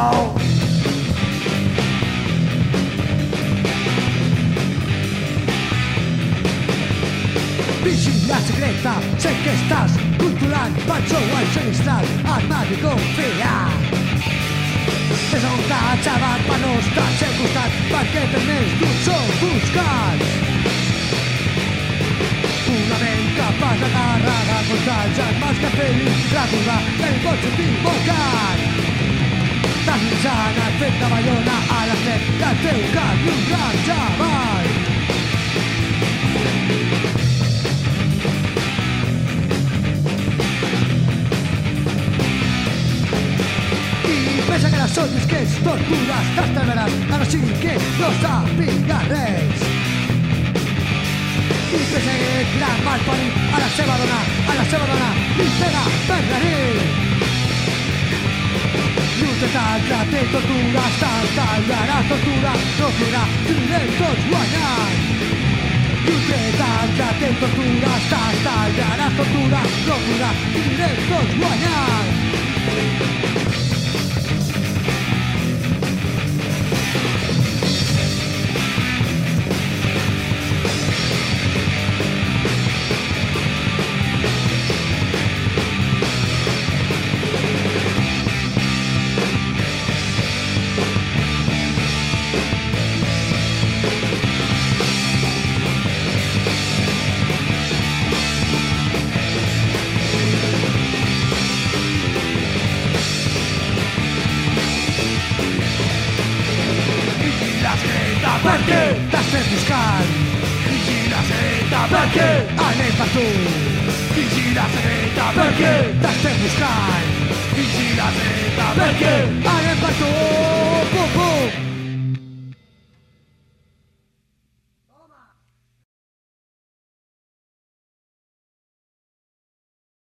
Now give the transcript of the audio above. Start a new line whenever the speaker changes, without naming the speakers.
now. Vigila secreta, sé que estàs controlant Penseu al sinistral, armat i confia És on t'ha xavat, per no estar al seu costat Perquè té més d'un sol buscat. Una ment capaç de carregar contra els germans que fent recordar que hi pot Estàs mitjant el fet de Bayona a les net del teu cap i un gran xaval. I pensa que les sotis que ets tortures t'estalvaràs a no sigui que no sàpiga res. I pensa que ets gran malparit a la seva dona, a la seva dona, li pega per la. Zuzte zantra, tentotura, zantra, gara tortura, nokera, zirentot guainan Zuzte zantra, tentotura,
zantra, eta
parke Dazer buskan
Vigilaz eta
parke Anen partu Vigilaz
eta parke
Dazer buskan Vigilaz
eta parke
Anen partu Vigilaz eta